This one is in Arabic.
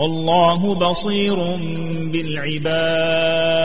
والله بصير بالعباد.